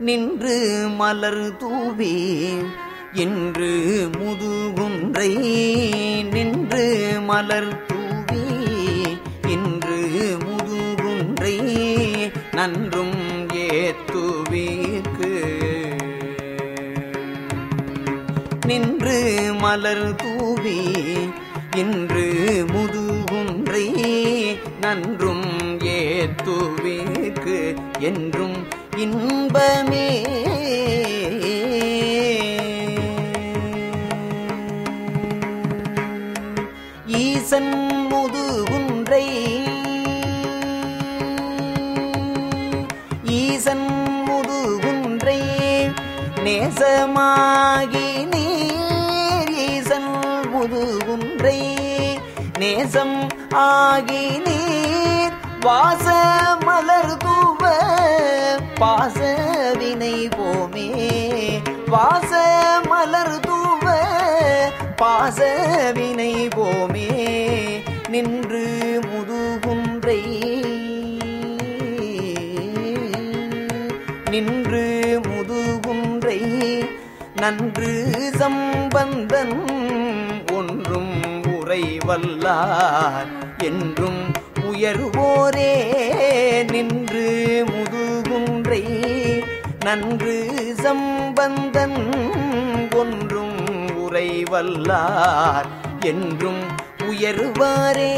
நின்று மலர் தூவி என்று முதுகுன்றை நின்று மலர் தூவி என்று முதுகுன்றை நன்றும் ஏத்துவீர்க்கு. நின்று மலர் தூவி இன்று முதுகுன்றை நன்றும் ஏத்துவீர்க்கு என்றும் இன்பமே. ஈசன் முது குன்றை ஈசன் முது குன்றை நேசமாகி நீர். ஈசன் முது குன்றை நேசம் ஆகி நீர். வாச பாச வினை போமே. வாச மலர் தூவ பாச வினை போமே. நின்று முதுகுன்றை நின்று முதுகுன்றை நன்று சம்பந்தன் ஒன்றும் உறைவல்லார். என்றும் உயர்வோரே. நின்று நன்று சம்பந்தன் ஒன்றும் உறைவல்லார் என்றும் உயர்வாரே.